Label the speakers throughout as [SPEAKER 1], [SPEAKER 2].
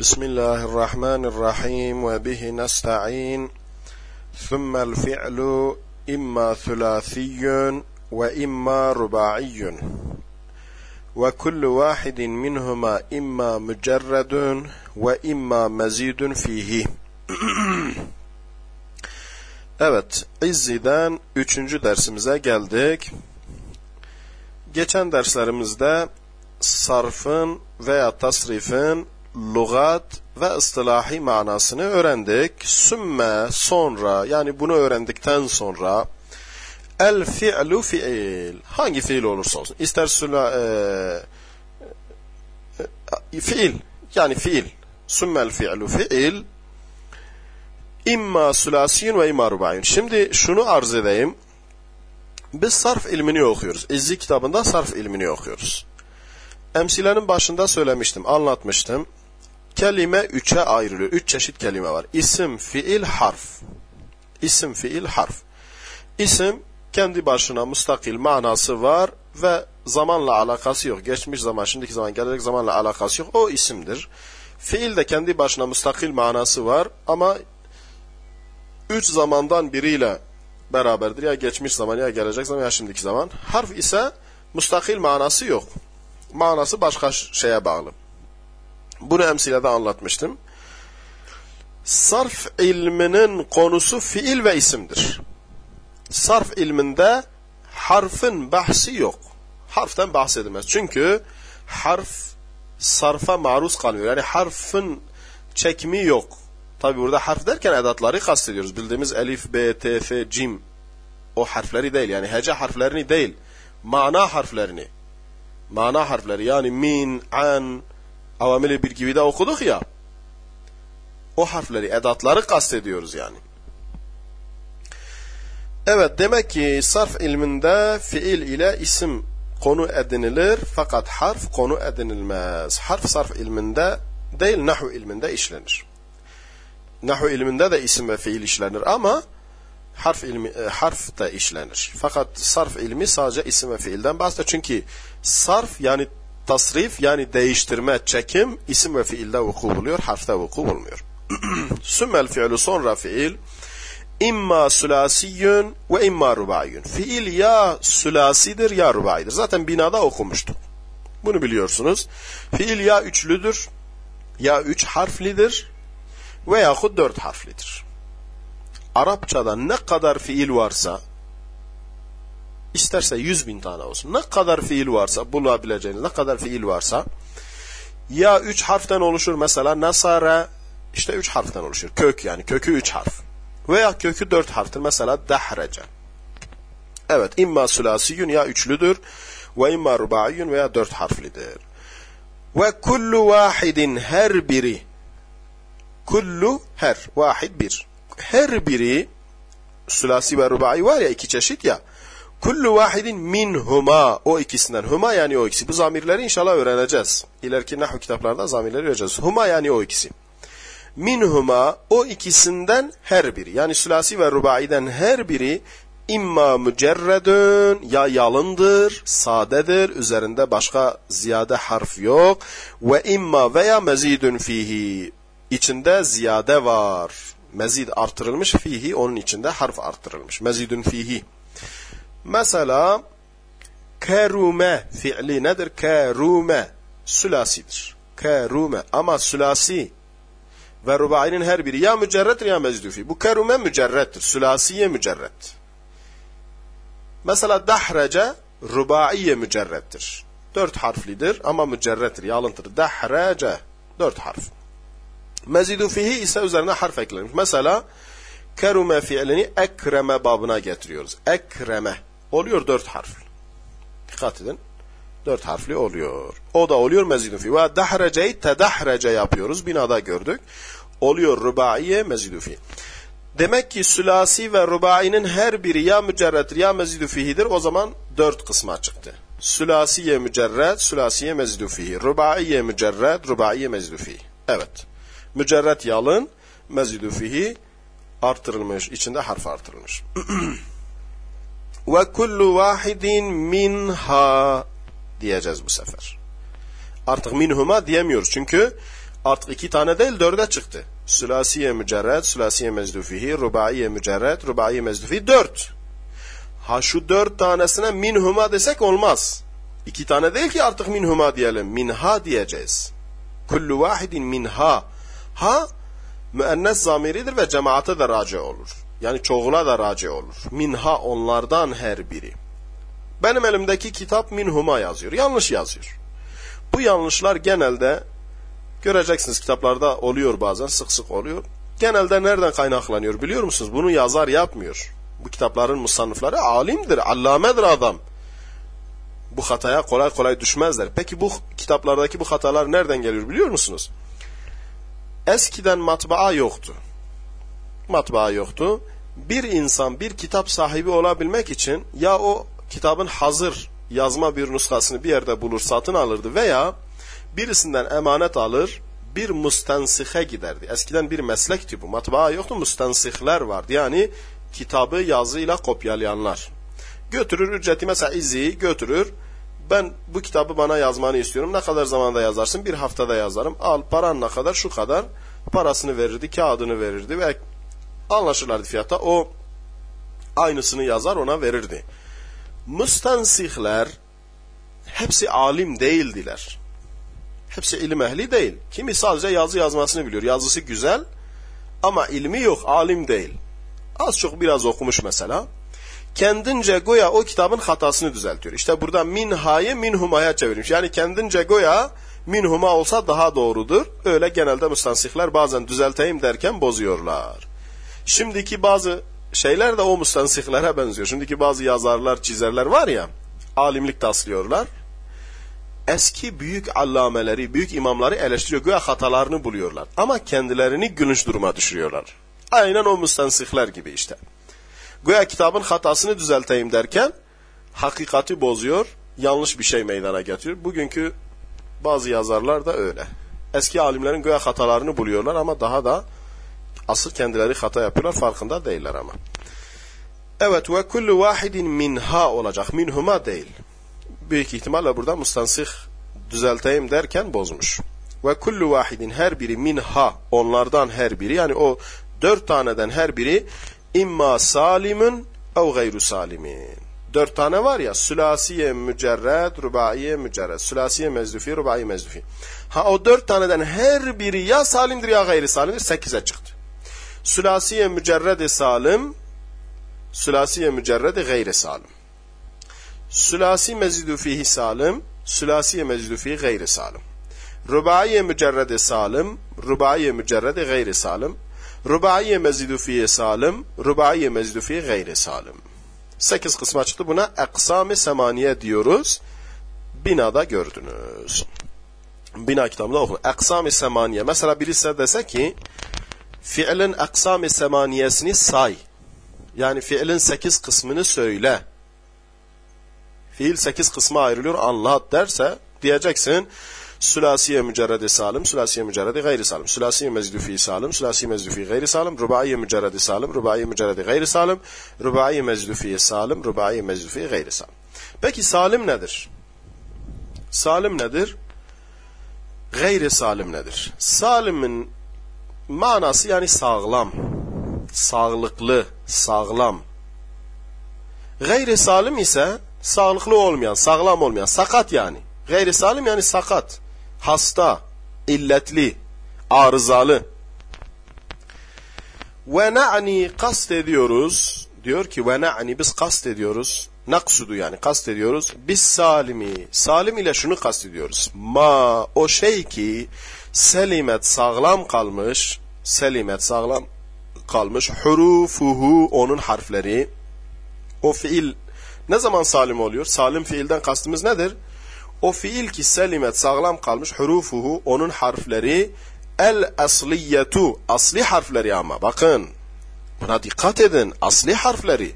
[SPEAKER 1] بسم الله الرحمن الرحيم وبه نستعين ثم الفعل إما ثلاثي وإما رباعي وكل واحد منهما إما مجرد وإما مزيد فيه Evet, İzzi'den üçüncü dersimize geldik. Geçen derslerimizde sarfın veya tasrifin lugat ve ıstilahi manasını öğrendik. Sümme sonra yani bunu öğrendikten sonra el fi'lu fi'il hangi fiil olursa olsun ister süla, e, e, fiil yani fiil sümmel fi'lu fi'il imma sülasiyun ve imma rubayun. Şimdi şunu arz edeyim. Biz sarf ilmini okuyoruz. İzzi kitabında sarf ilmini okuyoruz. Emsilenin başında söylemiştim, anlatmıştım. Kelime üçe ayrılıyor. Üç çeşit kelime var. İsim, fiil, harf. İsim, fiil, harf. İsim kendi başına müstakil manası var ve zamanla alakası yok. Geçmiş zaman, şimdiki zaman, gelecek zamanla alakası yok. O isimdir. Fiil de kendi başına müstakil manası var ama üç zamandan biriyle beraberdir. Ya geçmiş zaman ya gelecek zaman ya şimdiki zaman. Harf ise müstakil manası yok. Manası başka şeye bağlı. Bunu emsilede anlatmıştım. Sarf ilminin konusu fiil ve isimdir. Sarf ilminde harfin bahsi yok. Harften bahsedilmez. Çünkü harf sarfa maruz kalmıyor. Yani harfin çekimi yok. Tabi burada harf derken edatları kastediyoruz. Bildiğimiz elif, b, t, f, cim o harfleri değil. Yani hece harflerini değil. Mana harflerini. Mana harfleri yani min, an, avamili bir gibi de okuduk ya. O harfleri, edatları kastediyoruz yani. Evet demek ki sarf ilminde fiil ile isim konu edinilir fakat harf konu edinilmez. Harf sarf ilminde değil nahu ilminde işlenir. Nahu ilminde de isim ve fiil işlenir ama harf ilmi e, harf da işlenir. Fakat sarf ilmi sadece isim ve fiilden bahsediyor. Çünkü sarf yani tasrif yani değiştirme, çekim isim ve fiilde vuku buluyor, harfte vuku bulmuyor. Sümmel fiilu sonra fiil imma sülasiyyün ve imma rubayyün. Fiil ya sülasidir ya rubaidir. Zaten binada okumuştuk. Bunu biliyorsunuz. Fiil ya üçlüdür, ya üç harflidir veyahut dört harflidir. Arapçada ne kadar fiil varsa, isterse yüz bin tane olsun, ne kadar fiil varsa, bulabileceğiniz ne kadar fiil varsa, ya üç harften oluşur mesela nasara, işte üç harften oluşur. Kök yani, kökü üç harf. Veya kökü dört harftir. Mesela dahrece. Evet, imma sülasiyün ya üçlüdür ve imma rubaiyün veya dört harflidir. Ve kullu vahidin her biri kullu her vahid bir her biri sülasi ve rubai var ya iki çeşit ya kullu vahidin minhuma. O ikisinden. Huma yani o ikisi. Bu zamirleri inşallah öğreneceğiz. İleriki nahu kitaplarda zamirleri öğreneceğiz. Huma yani o ikisi. Minhuma o ikisinden her biri. Yani sülasi ve rubaiden her biri imma mücerredün ya yalındır, sadedir, üzerinde başka ziyade harf yok. Ve imma veya mezidün fihi. İçinde ziyade var. Mezid artırılmış fihi onun içinde harf artırılmış. Mezidün fihi. Mesela kerume fiili nedir? Kerume sülasidir. Kerume ama sülasi ve rubainin her biri ya mücerrettir ya mezidü fihi. Bu kerume mücerrettir. Sülasiye mücerret. Mesela dahrece rubaiye mücerrettir. Dört harflidir ama mücerrettir, yalıntır. Dahrece dört harf. Mezidu ise üzerine harf eklenmiş. Mesela kerume fiilini ekreme babına getiriyoruz. Ekreme. Oluyor dört harfli. Dikkat edin. Dört harfli oluyor. O da oluyor mezidu fihi. Ve dahreceyi tedahrece yapıyoruz. Binada gördük. Oluyor rubaiye mezidu fihi. Demek ki sülasi ve rubainin her biri ya mücerrettir ya mezidu fihidir. O zaman dört kısma çıktı. Sülasiye mücerret, sülasiye mezidu fihi. Rubaiye mücerret, rubaiye mezidu fihi. Evet. Mücerret yalın, mezidu fihi artırılmış, içinde harf artırılmış. Ve kullu vahidin minha diyeceğiz bu sefer. Artık minhuma diyemiyoruz çünkü Artık iki tane değil dörde çıktı. Sülasiye mücerred, sülasiye mezdufihi, rubaiye mücerred, rubaiye mezdufi dört. Ha şu dört tanesine minhuma desek olmaz. İki tane değil ki artık minhuma diyelim. Minha diyeceğiz. Kullu vahidin minha. Ha müennes zamiridir ve cemaate de raci olur. Yani çoğula da raci olur. Minha onlardan her biri. Benim elimdeki kitap minhuma yazıyor. Yanlış yazıyor. Bu yanlışlar genelde göreceksiniz kitaplarda oluyor bazen sık sık oluyor. Genelde nereden kaynaklanıyor biliyor musunuz? Bunu yazar yapmıyor. Bu kitapların musannıfları alimdir, allamedir adam. Bu hataya kolay kolay düşmezler. Peki bu kitaplardaki bu hatalar nereden geliyor biliyor musunuz? Eskiden matbaa yoktu. Matbaa yoktu. Bir insan bir kitap sahibi olabilmek için ya o kitabın hazır yazma bir nuskasını bir yerde bulur satın alırdı veya birisinden emanet alır bir mustensihe giderdi. Eskiden bir meslekti bu. Matbaa yoktu mustensihler vardı. Yani kitabı yazıyla kopyalayanlar. Götürür ücreti mesela izi götürür. Ben bu kitabı bana yazmanı istiyorum. Ne kadar zamanda yazarsın? Bir haftada yazarım. Al paran ne kadar? Şu kadar. Parasını verirdi, kağıdını verirdi ve anlaşırlardı fiyata. O aynısını yazar ona verirdi. Müstensihler hepsi alim değildiler. Hepsi ilim ehli değil. Kimi sadece yazı yazmasını biliyor. Yazısı güzel ama ilmi yok, alim değil. Az çok biraz okumuş mesela. Kendince goya o kitabın hatasını düzeltiyor. İşte burada minhayı minhumaya çevirmiş. Yani kendince goya minhuma olsa daha doğrudur. Öyle genelde müstansihler bazen düzelteyim derken bozuyorlar. Şimdiki bazı şeyler de o müstansihlere benziyor. Şimdiki bazı yazarlar, çizerler var ya, alimlik taslıyorlar. Eski büyük allameleri, büyük imamları eleştiriyor. Güya hatalarını buluyorlar. Ama kendilerini gülünç duruma düşürüyorlar. Aynen o müstansihler gibi işte. Güya kitabın hatasını düzelteyim derken hakikati bozuyor, yanlış bir şey meydana getiriyor. Bugünkü bazı yazarlar da öyle. Eski alimlerin güya hatalarını buluyorlar ama daha da asıl kendileri hata yapıyorlar farkında değiller ama. Evet ve kullu vahidin minha olacak. Minhuma değil. Büyük ihtimalle burada mustansih düzelteyim derken bozmuş. Ve kullu vahidin her biri minha onlardan her biri yani o dört taneden her biri imma salimun ev gayru salimin. Dört tane var ya sülasiye mücerred, rubaiye mücerred. Sülasiye mezdufi, rubai mezdufi. Ha o dört taneden her biri ya salimdir ya gayri salimdir. Sekize çıktı. Sülasiye mücerredi salim, sülasiye mücerredi gayri salim. Sülasi mezidu fihi salim, sülasiye mezidu fihi gayri salim. Rubaiye mücerredi salim, rubaiye mücerredi gayri salim. Rubaiye mezidu fihi salim, rubaiye mezidu fihi gayri salim. Sekiz kısma çıktı. Buna eksam-ı semaniye diyoruz. Binada gördünüz. Bina kitabında okun. Eksam-ı semaniye. Mesela birisi dese ki fiilin eksam-ı semaniyesini say. Yani fiilin sekiz kısmını söyle. Fiil sekiz kısma ayrılıyor anlat derse diyeceksin sülasiye mücerredi salim, sülasiye mücerredi gayri salim, sülasiye mezdufi salim, sülasiye mezdufi gayri salim, rubaiye mücerredi salim, rubaiye mücerredi gayri salim, rubaiye mezdufi salim, rubaiye mezdufi gayri salim. Peki salim nedir? Salim nedir? Gayri salim nedir? Salimin manası yani sağlam, sağlıklı, sağlam. Gayri salim ise sağlıklı olmayan, sağlam olmayan, sakat yani. Gayri salim yani sakat hasta, illetli, arızalı. Ve na'ni kast ediyoruz. Diyor ki ve na'ni biz kast ediyoruz. Naksudu yani kast ediyoruz. Biz salimi. Salim ile şunu kast ediyoruz. Ma o şey ki selimet sağlam kalmış. Selimet sağlam kalmış. Hurufuhu onun harfleri. O fiil ne zaman salim oluyor? Salim fiilden kastımız nedir? O fiil ki selimet sağlam kalmış hurufuhu onun harfleri el asliyetu asli harfleri ama bakın buna dikkat edin asli harfleri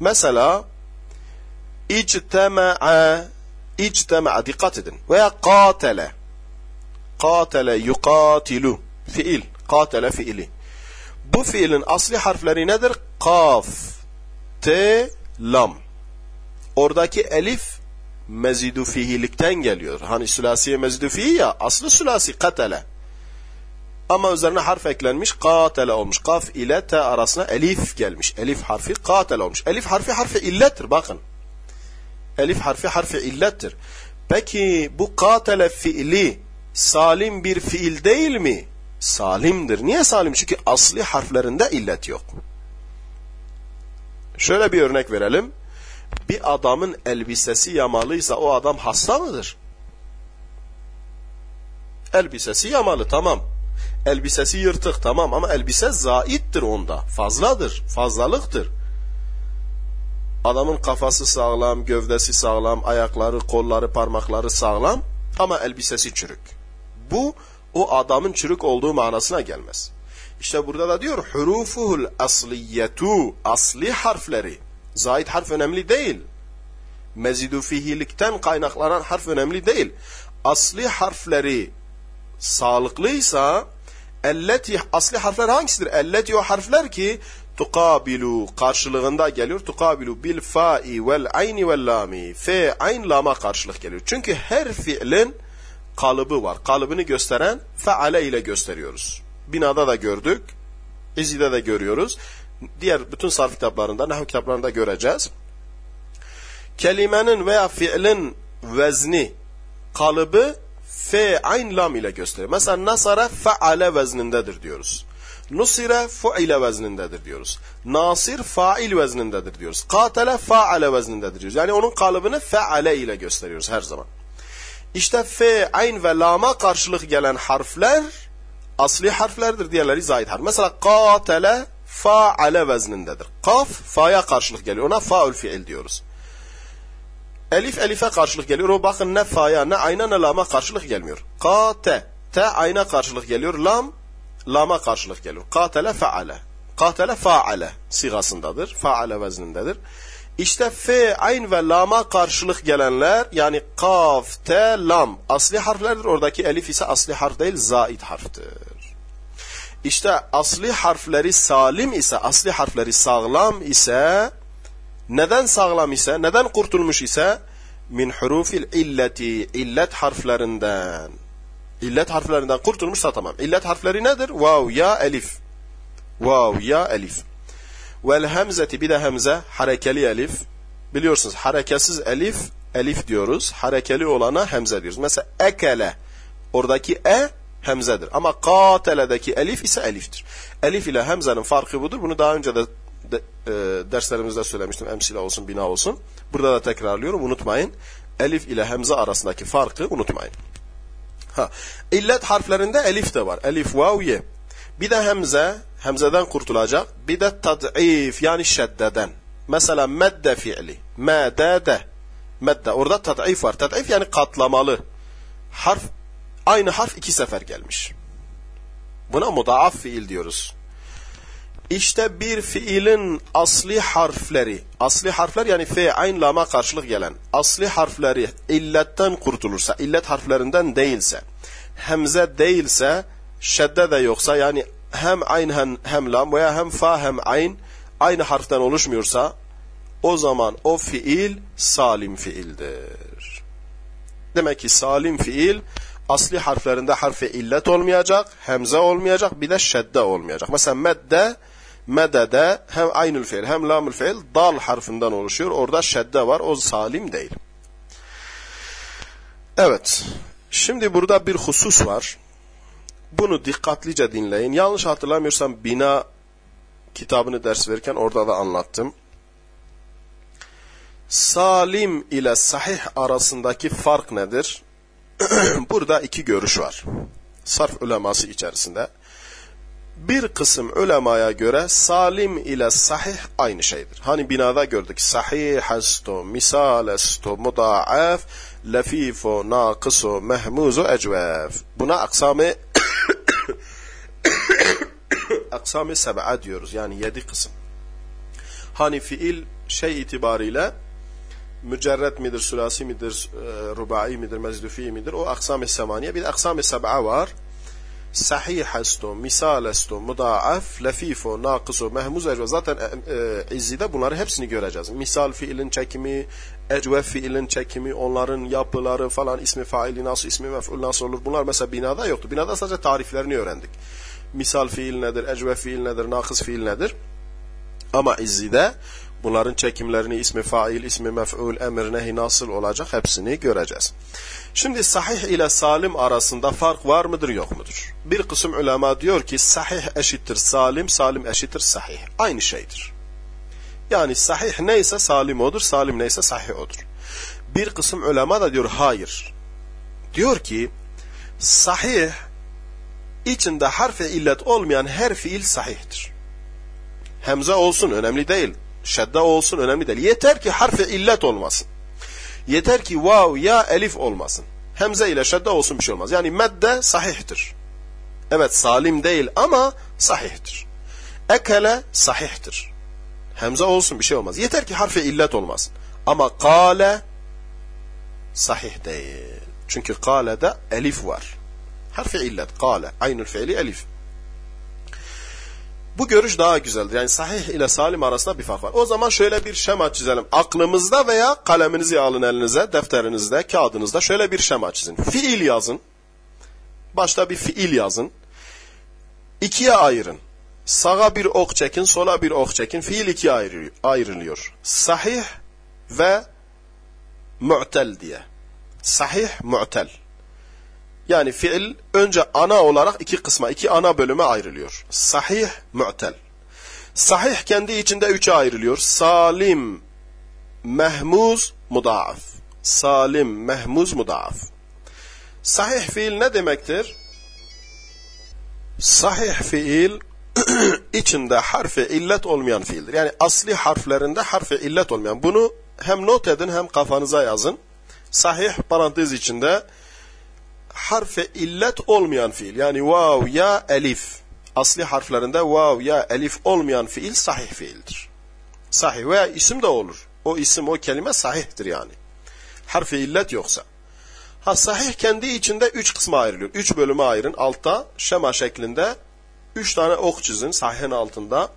[SPEAKER 1] mesela ictema'a ictema'a dikkat edin veya katele katele yukatilu fiil katele fiili bu fiilin asli harfleri nedir? Kaf, T, Lam. Oradaki elif mezidu fihilikten geliyor. Hani sülasiye mezidu fihi ya aslı sülasi katele. Ama üzerine harf eklenmiş. Katele olmuş. Kaf ile te arasına elif gelmiş. Elif harfi katele olmuş. Elif harfi harfi illettir bakın. Elif harfi harfi illettir. Peki bu katele fiili salim bir fiil değil mi? Salimdir. Niye salim? Çünkü asli harflerinde illet yok. Şöyle bir örnek verelim. Bir adamın elbisesi yamalıysa o adam hasta mıdır? Elbisesi yamalı tamam. Elbisesi yırtık tamam ama elbise zaittir onda. Fazladır, fazlalıktır. Adamın kafası sağlam, gövdesi sağlam, ayakları, kolları, parmakları sağlam ama elbisesi çürük. Bu o adamın çürük olduğu manasına gelmez. İşte burada da diyor hurufuhul asliyetu asli harfleri. Zait harf önemli değil. Mezidu fihilikten kaynaklanan harf önemli değil. Asli harfleri sağlıklıysa elleti asli harfler hangisidir? Elleti o harfler ki tukabilu karşılığında geliyor. Tukabilu bil fa'i vel ayni vel lami. Fe, ayn, lama karşılık geliyor. Çünkü her fiilin kalıbı var. Kalıbını gösteren feale ile gösteriyoruz. Binada da gördük. İzide de görüyoruz. Diğer bütün sarf kitaplarında, nahu kitaplarında göreceğiz. Kelimenin veya fiilin vezni, kalıbı fe, ayn, lam ile gösteriyor. Mesela nasara feale veznindedir diyoruz. Nusire fuile veznindedir diyoruz. Nasir fail veznindedir diyoruz. Katele faale veznindedir diyoruz. Yani onun kalıbını feale ile gösteriyoruz her zaman. İşte fe, ayn ve lama karşılık gelen harfler asli harflerdir. Diğerleri zayid harf. Mesela katele faale veznindedir. Kaf fa'ya karşılık geliyor. Ona faul fiil diyoruz. Elif elife karşılık geliyor. O bakın ne fa'ya ne ayna ne lama karşılık gelmiyor. Kate te ayna karşılık geliyor. Lam lama karşılık geliyor. Katele faale. Katele faale sigasındadır. Faale veznindedir. İşte fe, ayn ve lama karşılık gelenler yani kaf, te, lam asli harflerdir. Oradaki elif ise asli harf değil zait harftir. İşte asli harfleri salim ise, asli harfleri sağlam ise neden sağlam ise, neden kurtulmuş ise min hurufil illeti, illet harflerinden. İllet harflerinden kurtulmuşsa tamam. İllet harfleri nedir? Vav, ya, elif. Vav, ya, elif. Vel hemzeti bir de hemze harekeli elif. Biliyorsunuz hareketsiz elif elif diyoruz. Harekeli olana hemze diyoruz. Mesela ekele oradaki e hemzedir. Ama katele'deki elif ise eliftir. Elif ile hemzenin farkı budur. Bunu daha önce de, de e, derslerimizde söylemiştim. Emsile olsun, bina olsun. Burada da tekrarlıyorum. Unutmayın. Elif ile hemze arasındaki farkı unutmayın. Ha, illet harflerinde elif de var. Elif, vav, ye. Bir de hemze, hemzeden kurtulacak. Bir de tad'if yani şeddeden. Mesela medde fiili. Medede. Medde. Orada tad'if var. Tad'if yani katlamalı. Harf, aynı harf iki sefer gelmiş. Buna mudaaf fiil diyoruz. İşte bir fiilin asli harfleri, asli harfler yani fe, ayn, lama karşılık gelen asli harfleri illetten kurtulursa, illet harflerinden değilse, hemze değilse, şedde de yoksa yani hem ayn hem, hem lam veya hem fa hem ayn aynı harften oluşmuyorsa o zaman o fiil salim fiildir. Demek ki salim fiil asli harflerinde harfi illet olmayacak, hemze olmayacak, bir de şedde olmayacak. Mesela medde, medede hem aynül fiil hem lamül fiil dal harfinden oluşuyor. Orada şedde var, o salim değil. Evet, şimdi burada bir husus var. Bunu dikkatlice dinleyin. Yanlış hatırlamıyorsam bina kitabını ders verirken orada da anlattım. Salim ile sahih arasındaki fark nedir? Burada iki görüş var. Sarf uleması içerisinde. Bir kısım ulemaya göre salim ile sahih aynı şeydir. Hani binada gördük. Sahih esto, misal esto, mudaaf, lefifo, nakıso, mehmuzo, ecvef. Buna aksamı aksamı seb'a diyoruz. Yani yedi kısım. Hani fiil şey itibariyle mücerret midir, sülasi midir, e, rubai midir, mezdufi midir? O aksam-ı semaniye. Bir de aksam-ı seb'a var. sahih est o, misal est o, mudaaf, lefif o, nakıs o, mehmuz ecve. Zaten e, e, İzzi'de bunları hepsini göreceğiz. Misal fiilin çekimi, ecve fiilin çekimi, onların yapıları falan, ismi faili nasıl, ismi mef'ul nasıl olur. Bunlar mesela binada yoktu. Binada sadece tariflerini öğrendik. Misal fiil nedir, ecve fiil nedir, nakıs fiil nedir. Ama İzzi'de bunların çekimlerini, ismi fail, ismi mef'ul, emir, nehi nasıl olacak hepsini göreceğiz. Şimdi sahih ile salim arasında fark var mıdır yok mudur? Bir kısım ulema diyor ki sahih eşittir salim, salim eşittir sahih. Aynı şeydir. Yani sahih neyse salim odur, salim neyse sahih odur. Bir kısım ulema da diyor hayır. Diyor ki sahih içinde harfi illet olmayan her fiil sahihtir. Hemze olsun önemli değil. Şedde olsun önemli değil. Yeter ki harfi illet olmasın. Yeter ki vav ya elif olmasın. Hemze ile şedde olsun bir şey olmaz. Yani medde sahihtir. Evet salim değil ama sahihtir. Ekele sahihtir. Hemze olsun bir şey olmaz. Yeter ki harfi illet olmasın. Ama kale sahih değil. Çünkü kale'de elif var. Harfi illet kale. Aynül fiili elif. Bu görüş daha güzeldir. Yani sahih ile salim arasında bir fark var. O zaman şöyle bir şema çizelim. Aklımızda veya kaleminizi alın elinize, defterinizde, kağıdınızda şöyle bir şema çizin. Fiil yazın. Başta bir fiil yazın. İkiye ayırın. Sağa bir ok çekin, sola bir ok çekin. Fiil ikiye ayrılıyor. Sahih ve mu'tel diye. Sahih, mu'tel. Yani fiil önce ana olarak iki kısma, iki ana bölüme ayrılıyor. Sahih, mu'tel. Sahih kendi içinde üçe ayrılıyor. Salim, mehmuz, mudaaf. Salim, mehmuz, mudaaf. Sahih fiil ne demektir? Sahih fiil içinde harfi illet olmayan fiildir. Yani asli harflerinde harfi illet olmayan. Bunu hem not edin hem kafanıza yazın. Sahih parantez içinde harfe illet olmayan fiil yani vav ya elif asli harflerinde vav ya elif olmayan fiil sahih fiildir. Sahih veya isim de olur. O isim o kelime sahihtir yani. Harfi illet yoksa. Ha sahih kendi içinde üç kısma ayrılıyor. Üç bölüme ayırın. Altta şema şeklinde üç tane ok çizin sahihin altında.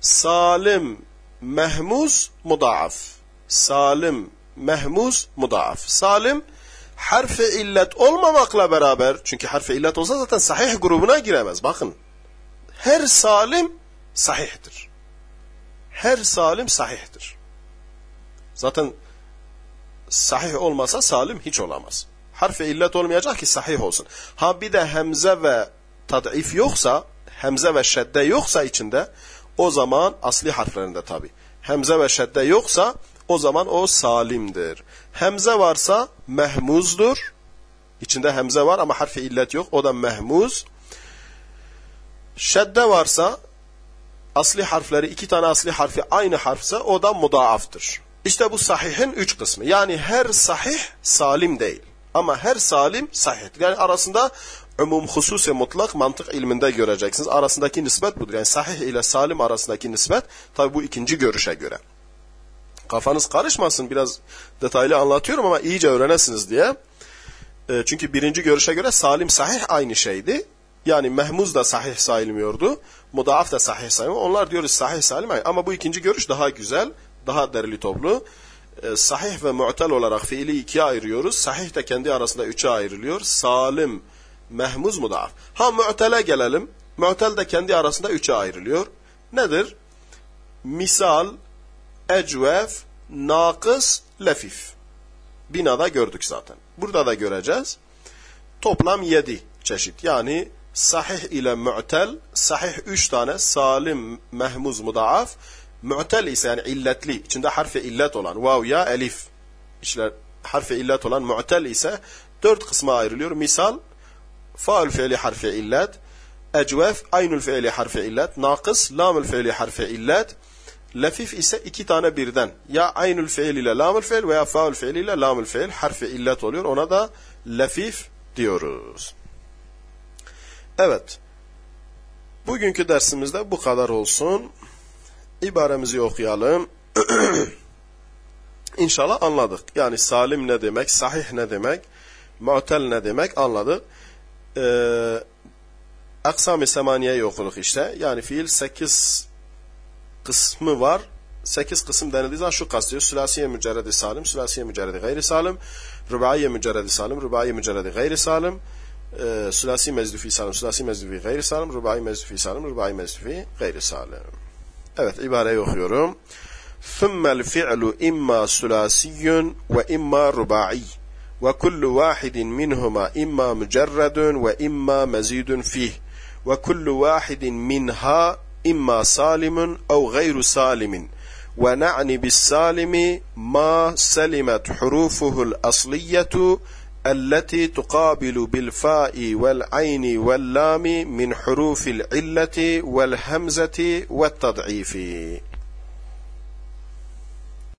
[SPEAKER 1] Salim, mehmuz, mudaaf. Salim, mehmuz, mudaaf. Salim harfi illet olmamakla beraber çünkü harfi illet olsa zaten sahih grubuna giremez. Bakın her salim sahihtir. Her salim sahihtir. Zaten sahih olmasa salim hiç olamaz. Harfi illet olmayacak ki sahih olsun. Ha bir de hemze ve tad'if yoksa, hemze ve şedde yoksa içinde o zaman asli harflerinde tabi. Hemze ve şedde yoksa o zaman o salimdir. Hemze varsa mehmuzdur. İçinde hemze var ama harfi illet yok. O da mehmuz. Şedde varsa asli harfleri iki tane asli harfi aynı harfse o da mudaaftır. İşte bu sahihin üç kısmı. Yani her sahih salim değil. Ama her salim sahihtir. Yani arasında umum hususi mutlak mantık ilminde göreceksiniz. Arasındaki nispet budur. Yani sahih ile salim arasındaki nispet tabi bu ikinci görüşe göre. Kafanız karışmasın biraz detaylı anlatıyorum ama iyice öğrenesiniz diye. E, çünkü birinci görüşe göre salim sahih aynı şeydi. Yani mehmuz da sahih sayılmıyordu. Mudaaf da sahih sayılmıyor. Onlar diyoruz sahih salim aynı. Ama bu ikinci görüş daha güzel, daha derli toplu. E, sahih ve mu'tel olarak fiili ikiye ayırıyoruz. Sahih de kendi arasında üçe ayrılıyor. Salim, mehmuz, mudaaf. Ha mu'tele gelelim. Mu'tel de kendi arasında üçe ayrılıyor. Nedir? Misal, ecvef, nakıs, lefif. Binada gördük zaten. Burada da göreceğiz. Toplam yedi çeşit. Yani sahih ile mu'tel, sahih üç tane, salim, mehmuz, mudaaf. Mu'tel ise yani illetli, içinde harfi illet olan, vav ya elif. İşte harfi illet olan mu'tel ise dört kısma ayrılıyor. Misal, faul fiili harfi illet, ecvef, aynul fiili harfi illet, nakıs, lamul fiili harfi illet, Lefif ise iki tane birden. Ya aynül fiil ile lamül fiil veya faul fiil ile lamül fiil harfi illet oluyor. Ona da lefif diyoruz. Evet. Bugünkü dersimizde bu kadar olsun. İbaremizi okuyalım. İnşallah anladık. Yani salim ne demek, sahih ne demek, mu'tel ne demek anladık. Ee, Aksam-ı semaniyeyi okuduk işte. Yani fiil 8 kısmı var. 8 kısım denildiği zaman şu kastıyor. Sülasiye mücerredi salim, sülasiye mücerredi gayri salim, rubaiye mücerredi salim, rubaiye mücerredi gayri salim, e, sülasi mezdufi salim, sülasi mezdufi gayri salim, rubai mezdufi salim, rubai mezdufi gayri salim. Evet ibareyi okuyorum. ثم الفعل إما سلاسي وإما رباعي وكل واحد منهما إما مجرد وإما مزيد فيه وكل واحد منها إما سالم أو غير سالم. ونعني بالسالم ما سلمت حروفه الأصلية التي تقابل بالفاء والعين واللام من حروف العلة والهمزة والتضعيف.